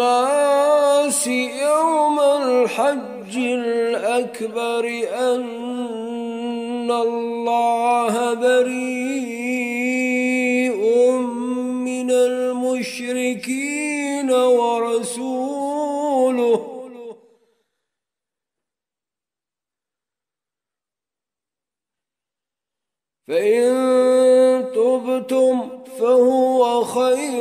الناس يوم الحج الأكبر أن الله بريء من المشركين ورسوله. فإن تبتم فهو خير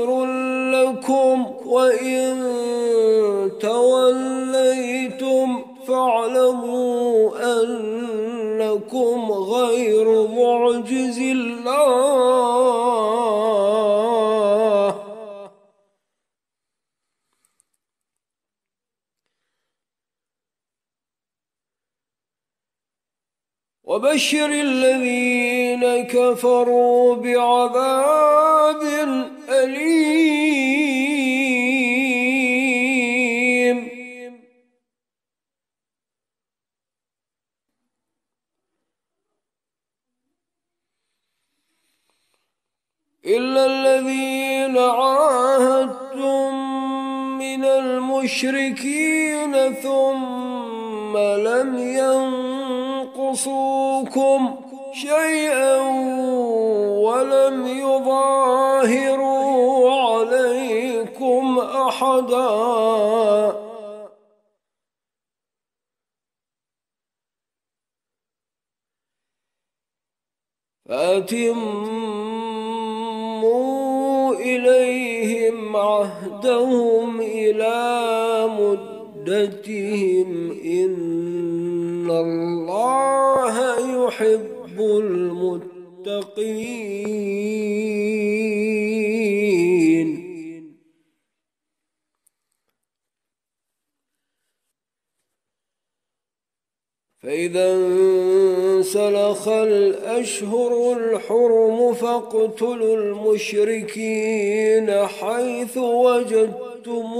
وبشر الذين كفروا بعذاب أليم. إلا الذين عاهدتم من المشركين ثم لم ينقصوكم شيئا ولم يظاهروا عليكم أحدا. فأتموا إليهم عهدهم إلى مدتهم. إن الله يحب المتقين. فإذا انسلخ الأشهر الحرم فاقتلوا المشركين حيث وجدتموهم.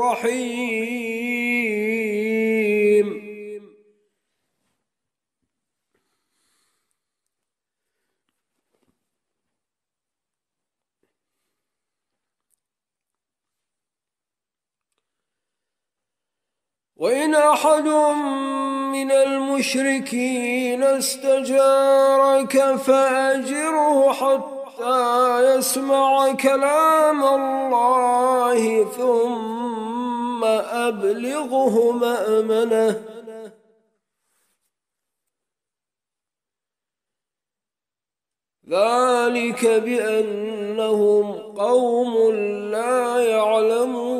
رحيم وإن أحد من المشركين استجارك فأجره حتى يسمع كلام الله ثم أبلغه مأمنه. ذلك بأن إنهم قوم لا يعلمون.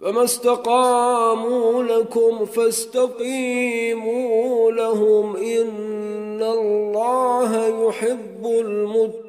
فما استقاموا لكم فاستقيموا لهم إن الله يحب المتقين.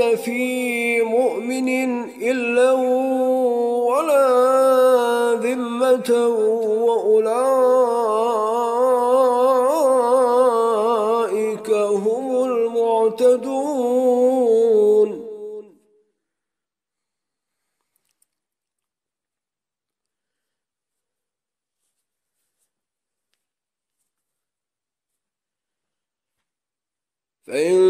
في مؤمن إلا ولا ذمة وأولئك هم المعتدون. فإن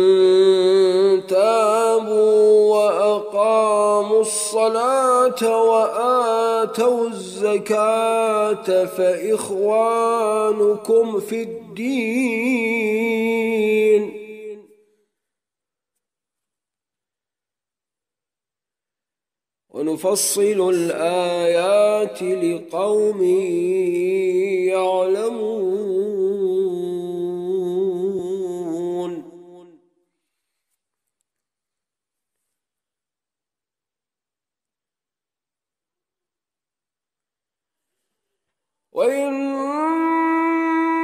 وآتوا الزكاة فإخوانكم في الدين. ونفصل الآيات لقوم يعلمون. وإن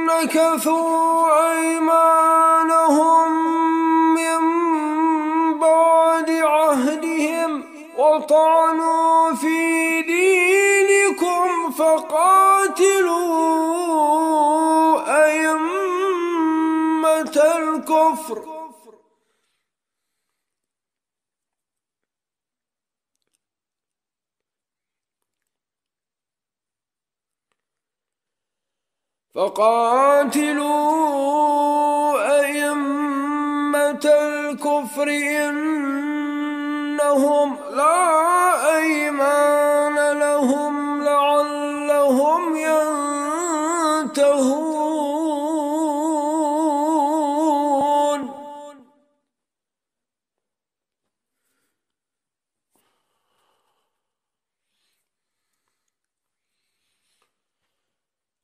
نكثوا أيمانهم من بعد عهدهم وطعنوا في دينكم فقاتلوا أئمة الكفر. فقاتلوا أئمة الكفر إنهم لا أيمان لهم لعلهم ينتهون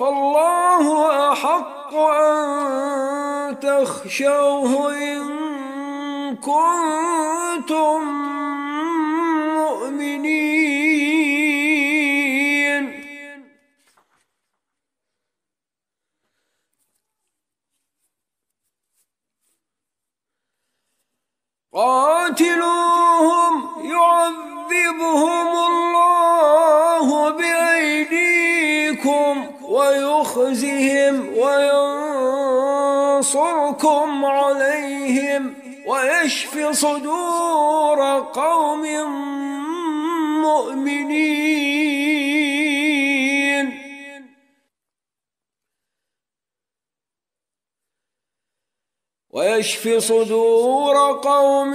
فالله أحق أن تخشوه إن كنتم مؤمنين. قاتلوا وينصركم عليهم ويشفي صدور قوم مؤمنين. ويشفي صدور قوم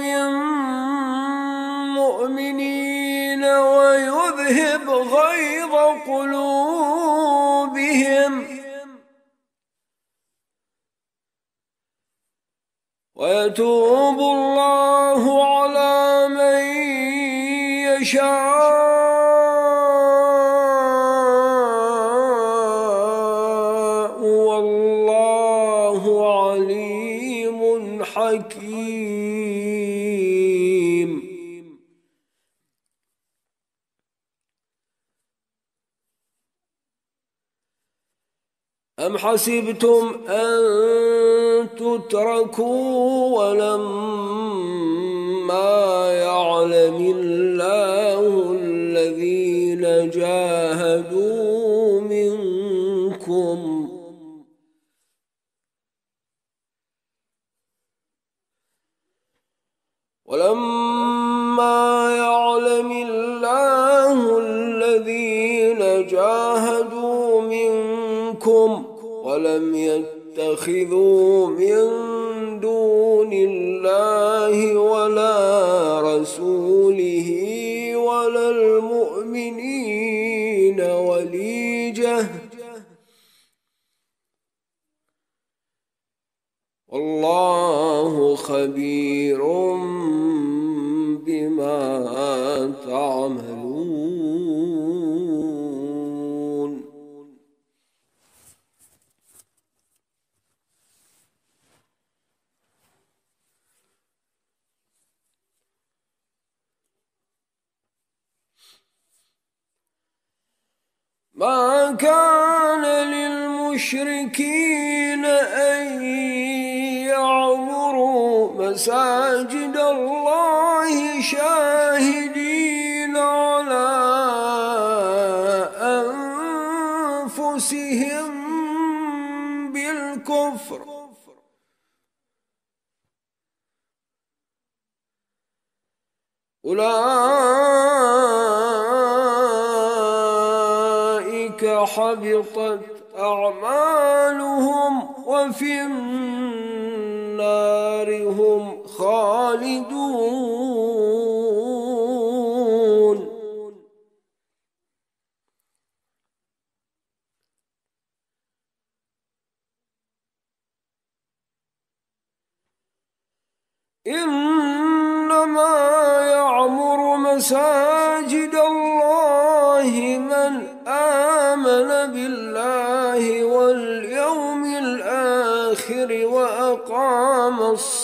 مؤمنين ويذهب غيظ قلوبهم ويتوب الله على من يشاء. والله عليم حكيم. أم حسبتم أن تتركوا ولما يعلم الله الذين جاهدوا منكم ولما يعلم الله الذين جاهدوا منكم ولم يتخذوا من دون الله ولا رسوله ولا المؤمنين وليجة والله خبير بما ما كان للمشركين أن يعمروا مساجد الله شاهدين. حبطت أعمالهم وفي النار هم خالدون. إنما يعمر مساجد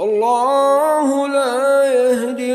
والله لا يهدي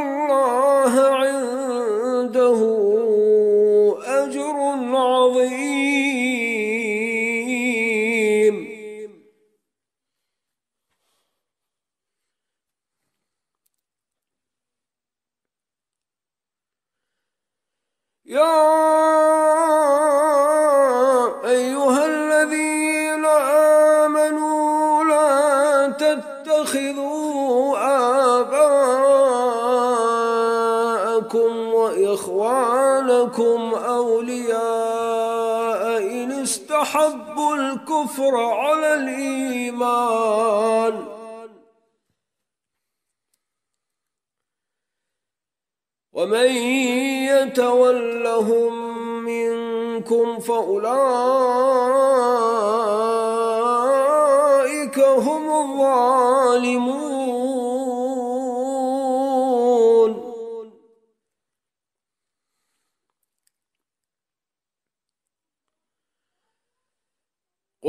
الله عنده أجر عظيم. يا الكفر على الإيمان. ومن يتولهم منكم فأولئك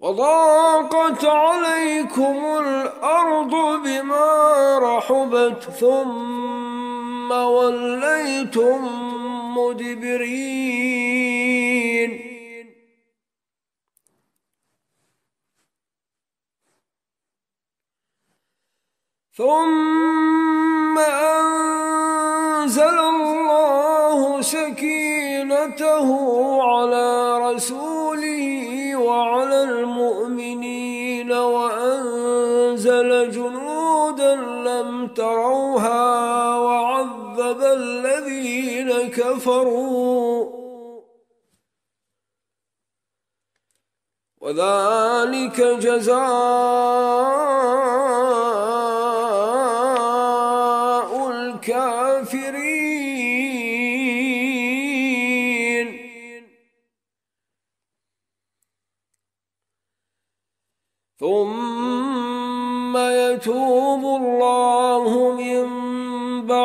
وضاقت عليكم الأرض بما رحبت ثم وليتم مدبرين. ثم أنزل الله سكينته على رسوله كفروا وذلك جزاء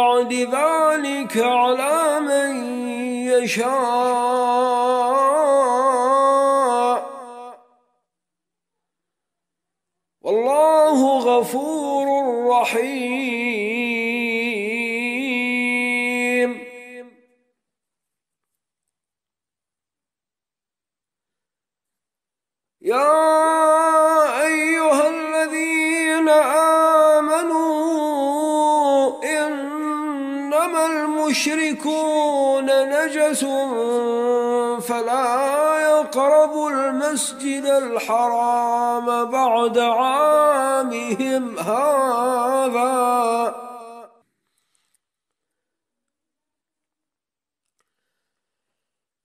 بعد ذلك على من يشاء.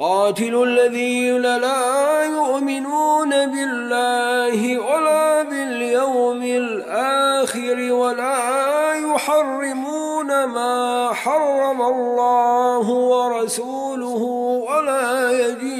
قاتلوا الذين لا يؤمنون بالله ولا باليوم الآخر ولا يحرمون ما حرم الله ورسوله ولا يدينون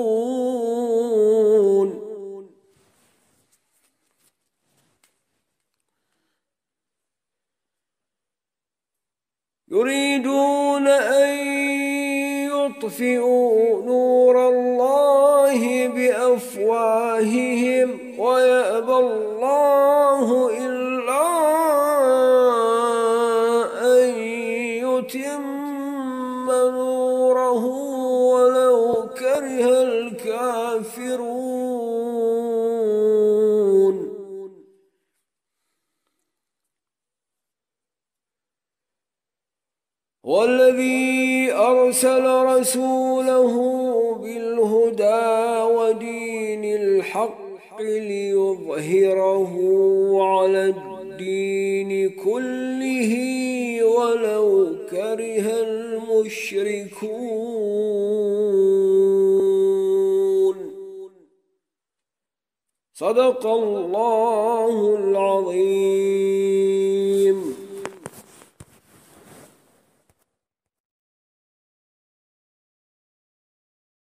يريدون أن يطفئوا نور الله بأفواههم ويأبى الله والذي أرسل رسوله بالهدى ودين الحق ليظهره على الدين كله ولو كره المشركون. صدق الله العظيم.